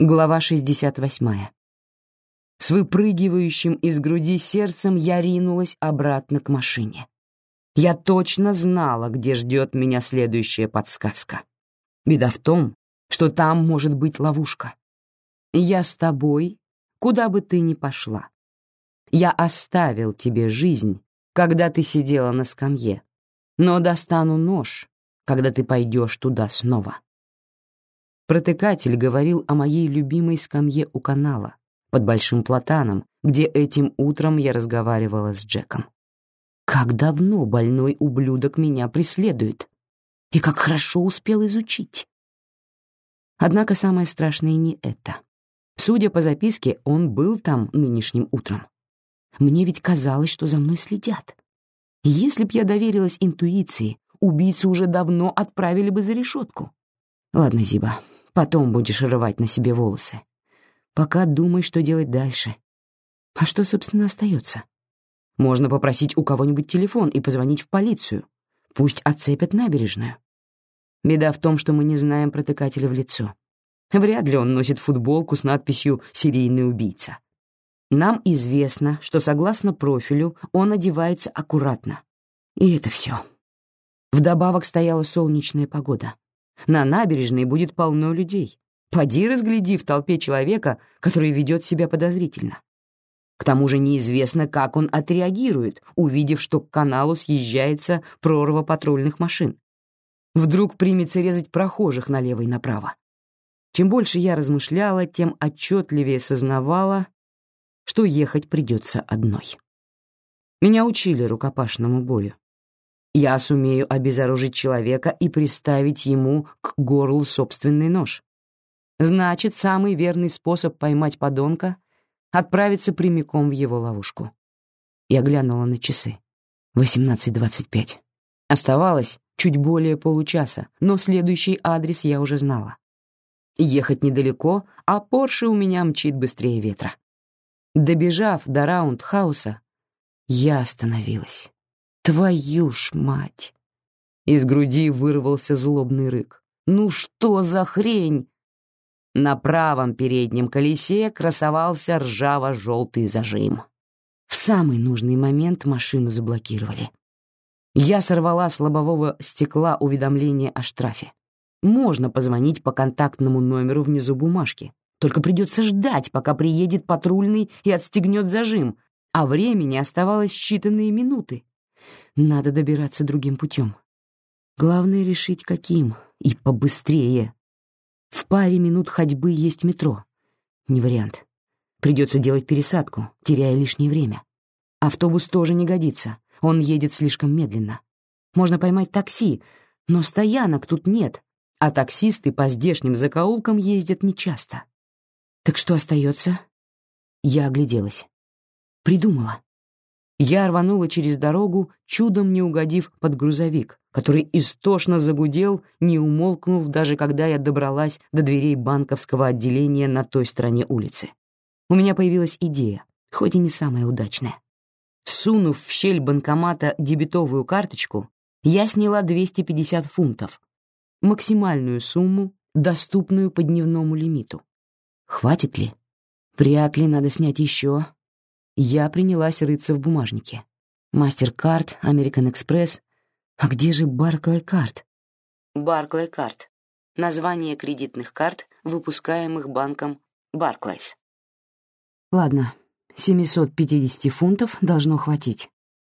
Глава 68. С выпрыгивающим из груди сердцем я ринулась обратно к машине. Я точно знала, где ждет меня следующая подсказка. Беда в том, что там может быть ловушка. Я с тобой, куда бы ты ни пошла. Я оставил тебе жизнь, когда ты сидела на скамье, но достану нож, когда ты пойдешь туда снова. Протыкатель говорил о моей любимой скамье у канала, под большим платаном, где этим утром я разговаривала с Джеком. Как давно больной ублюдок меня преследует, и как хорошо успел изучить. Однако самое страшное не это. Судя по записке, он был там нынешним утром. Мне ведь казалось, что за мной следят. Если б я доверилась интуиции, убийцу уже давно отправили бы за решетку. Ладно, Зиба, Потом будешь рвать на себе волосы. Пока думай, что делать дальше. А что, собственно, остается? Можно попросить у кого-нибудь телефон и позвонить в полицию. Пусть отцепят набережную. Беда в том, что мы не знаем протыкателя в лицо. Вряд ли он носит футболку с надписью «Серийный убийца». Нам известно, что, согласно профилю, он одевается аккуратно. И это все. Вдобавок стояла солнечная погода. На набережной будет полно людей. Поди разгляди в толпе человека, который ведет себя подозрительно. К тому же неизвестно, как он отреагирует, увидев, что к каналу съезжается прорва патрульных машин. Вдруг примется резать прохожих налево и направо. Чем больше я размышляла, тем отчетливее сознавала, что ехать придется одной. Меня учили рукопашному бою я сумею обезоружить человека и приставить ему к горлу собственный нож. Значит, самый верный способ поймать подонка — отправиться прямиком в его ловушку. Я глянула на часы. 18.25. Оставалось чуть более получаса, но следующий адрес я уже знала. Ехать недалеко, а Порше у меня мчит быстрее ветра. Добежав до раунд-хауса, я остановилась. Твою ж мать! Из груди вырвался злобный рык. Ну что за хрень? На правом переднем колесе красовался ржаво-желтый зажим. В самый нужный момент машину заблокировали. Я сорвала с лобового стекла уведомление о штрафе. Можно позвонить по контактному номеру внизу бумажки. Только придется ждать, пока приедет патрульный и отстегнет зажим, а времени оставалось считанные минуты. Надо добираться другим путем. Главное решить, каким, и побыстрее. В паре минут ходьбы есть метро. Не вариант. Придется делать пересадку, теряя лишнее время. Автобус тоже не годится, он едет слишком медленно. Можно поймать такси, но стоянок тут нет, а таксисты по здешним закоулкам ездят нечасто. Так что остается? Я огляделась. Придумала. Я рванула через дорогу, чудом не угодив под грузовик, который истошно загудел, не умолкнув даже когда я добралась до дверей банковского отделения на той стороне улицы. У меня появилась идея, хоть и не самая удачная. Сунув в щель банкомата дебетовую карточку, я сняла 250 фунтов, максимальную сумму, доступную по дневному лимиту. Хватит ли? Вряд ли надо снять еще, я принялась рыться в бумажнике. Мастеркард, American Express. А где же? Barclay Card. Название кредитных карт, выпускаемых банком Barclays. Ладно, 750 фунтов должно хватить.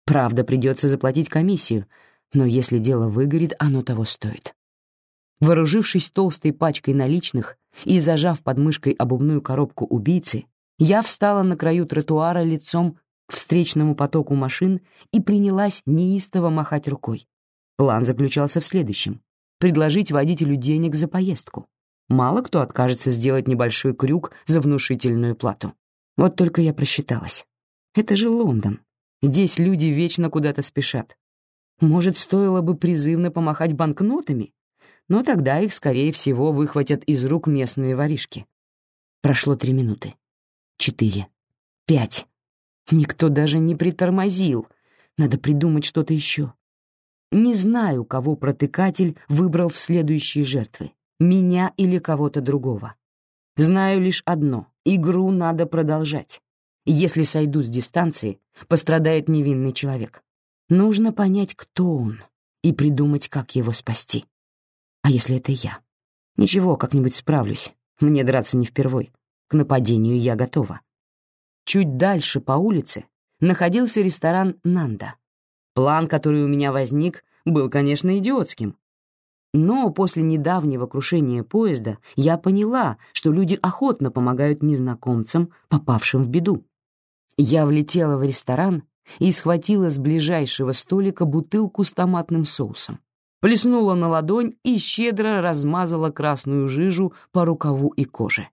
Правда, придется заплатить комиссию, но если дело выгорит, оно того стоит. Вооружившись толстой пачкой наличных и зажав под мышкой обувную коробку убийцы, я встала на краю тротуара лицом к встречному потоку машин и принялась неистово махать рукой. План заключался в следующем — предложить водителю денег за поездку. Мало кто откажется сделать небольшой крюк за внушительную плату. Вот только я просчиталась. Это же Лондон. Здесь люди вечно куда-то спешат. Может, стоило бы призывно помахать банкнотами? Но тогда их, скорее всего, выхватят из рук местные воришки. Прошло три минуты четыре, пять. Никто даже не притормозил. Надо придумать что-то еще. Не знаю, кого протыкатель выбрал в следующие жертвы, меня или кого-то другого. Знаю лишь одно — игру надо продолжать. Если сойду с дистанции, пострадает невинный человек. Нужно понять, кто он, и придумать, как его спасти. А если это я? Ничего, как-нибудь справлюсь. Мне драться не впервой. К нападению я готова. Чуть дальше по улице находился ресторан «Нанда». План, который у меня возник, был, конечно, идиотским. Но после недавнего крушения поезда я поняла, что люди охотно помогают незнакомцам, попавшим в беду. Я влетела в ресторан и схватила с ближайшего столика бутылку с томатным соусом, плеснула на ладонь и щедро размазала красную жижу по рукаву и коже.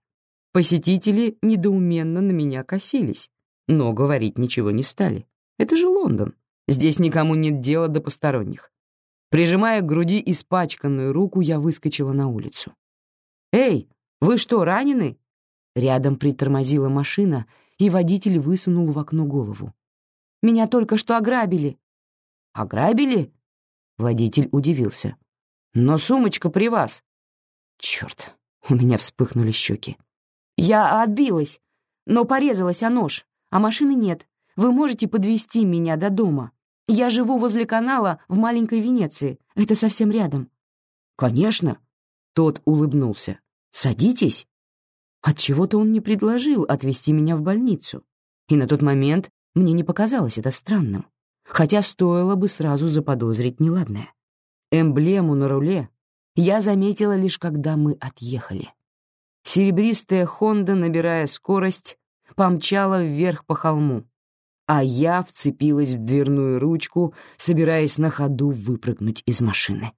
Посетители недоуменно на меня косились, но говорить ничего не стали. Это же Лондон. Здесь никому нет дела до посторонних. Прижимая к груди испачканную руку, я выскочила на улицу. «Эй, вы что, ранены?» Рядом притормозила машина, и водитель высунул в окно голову. «Меня только что ограбили». «Ограбили?» Водитель удивился. «Но сумочка при вас». «Черт!» — у меня вспыхнули щеки. «Я отбилась, но порезалась о нож, а машины нет. Вы можете подвести меня до дома?» Я живу возле канала в маленькой Венеции. Это совсем рядом». «Конечно». Тот улыбнулся. «Садитесь». Отчего-то он не предложил отвезти меня в больницу. И на тот момент мне не показалось это странным. Хотя стоило бы сразу заподозрить неладное. Эмблему на руле я заметила лишь когда мы отъехали. Серебристая «Хонда», набирая скорость, помчала вверх по холму, а я вцепилась в дверную ручку, собираясь на ходу выпрыгнуть из машины.